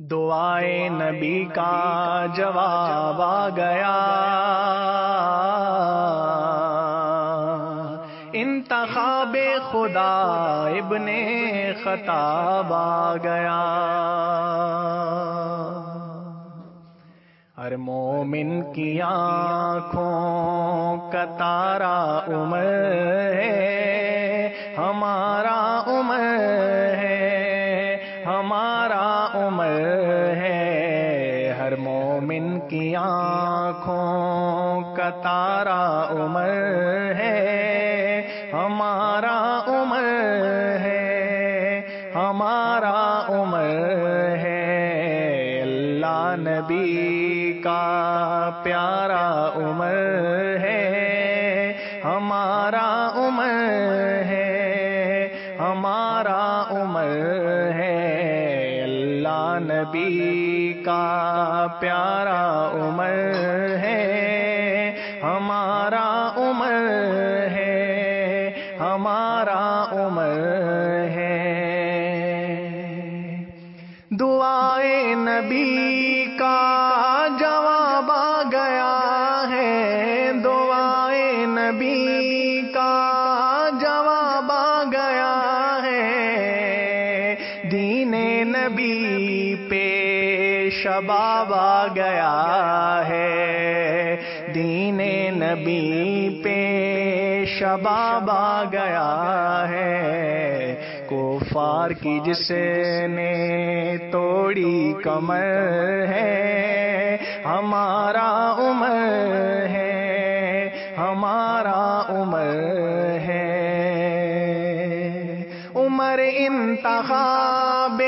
دعائے نبی کا جواب آ گیا۔ انتخاب خدا ابن خطاب آ گیا۔ ہر مومن کی آنکھوں کا تارا عمر تارا عمر ہے، ہمارا عمر ہے، ہمارا عمر ہے۔ اللہ نبی کا پیارا عمر ہے، ہمارا عمر ہے، ہمارا عمر ہے۔ اللہ نبی کا پیارا عمر ہے۔ نبی کا جواب آ گیا ہے۔ دعائے نبی کا جواب آ گیا ہے۔ دین نبی پہ شباب آ گیا ہے۔ دین نبی پہ شباب آ گیا ہے۔ کوفار کی جس نے توڑی کمر ہے۔ ہمارا عمر ہے۔ ہمارا عمر ہے۔ عمر انتخاب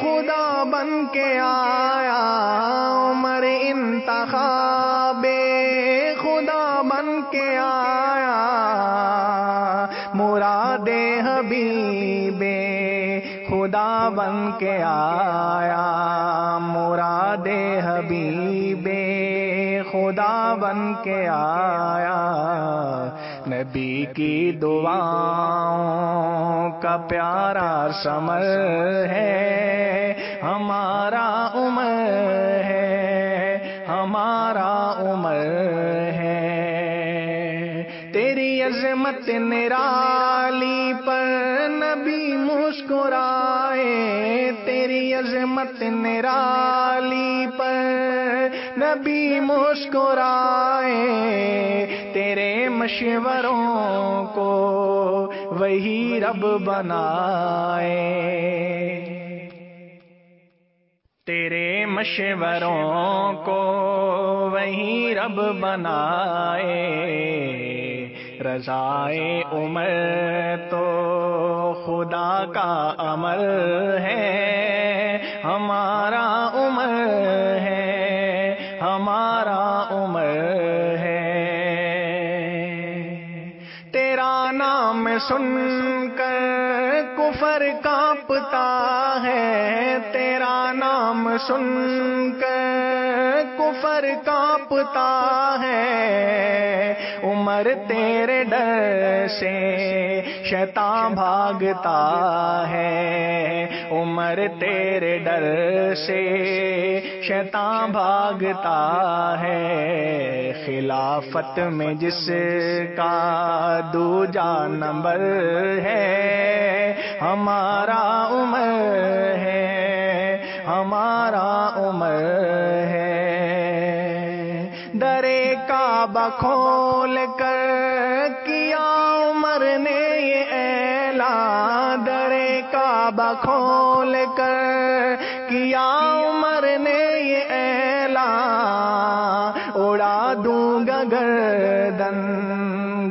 خدا بن کے آیا۔ عمر انتخاب خدا بن کے آیا۔ خدا بن کے آیا، مراد حبیب خدا بن کے آیا۔ نبی کی دعاؤں کا پیارا سمر ہے، ہمارا تیری عظمت نرالی پر نبی مسکرائے، تیری عظمت نرالی پر نبی مسکرائے، تیرے مشوروں کو وہی رب بنائے۔ تیرے مشوروں کو وہی رب بنائے۔ رضائے عمر تو خدا کا عمل ہے۔ ہمارا عمر ہے، ہمارا عمر ہے۔ تیرا نام سن کر کفر کانپتا ہے۔ تیرا نام سن کر کفر کانپتا ہے۔ عمر تیرے ڈر سے شیطان بھاگتا ہے۔ عمر تیرے ڈر سے شیطان بھاگتا ہے۔ خلافت میں جس کا دوجا نمبر ہے، ہمارا عمر ہے درے کا کھول کر کیا عمر نے اعلان؟ درے کا کھول کر کیا عمر نے اعلان؟ اڑا دوں گا گردن،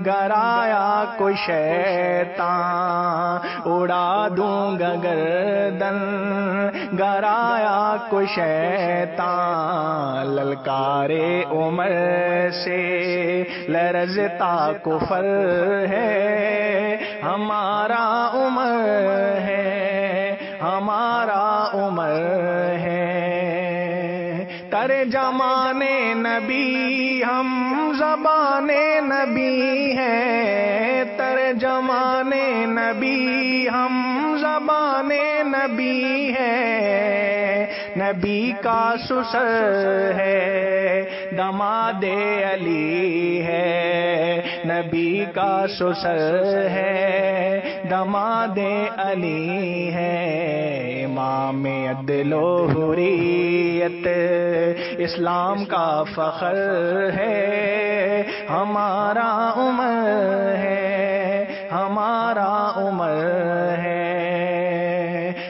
گرایا کو شیطان۔ اڑا دوں گا گردن گرایا کو شیطان للکارے عمر سے لرزتا کفر ہے۔ ہمارا عمر ہے، ہمارا عمر ہے۔ تر جمانے نبی، ہم زبان نبی ہیں۔ تر جمانے نبی، ہم زبان نبی ہیں نبی کا سسر ہے، دماد علی ہے، نبی کا سسر ہے، دماد علی ہے، امام عدل و حریت اسلام کا فخر ہے، ہمارا عمر ہے، ہمارا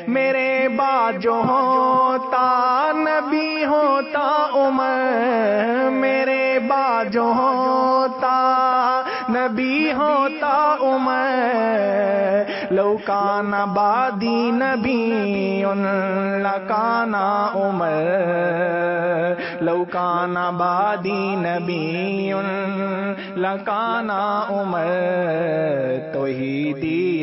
میرے بعد جو ہوتا نبی ہوتا عمر، میرے بعد جو ہوتا نبی ہوتا عمر۔ لوکان بادی نبی، ان لکانا عمر۔ لوکان بادی نبی، ان لکانا عمر۔ تو ہی دی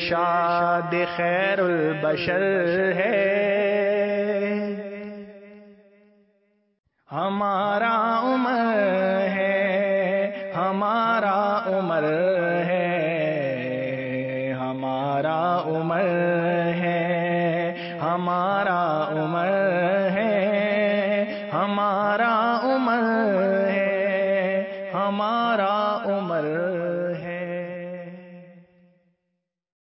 ارشاد خیر البشر ہے۔ ہمارا عمر ہے، ہمارا عمر ہے، ہمارا عمر ہے، ہمارا عمر ہے۔